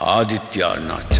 Adityanath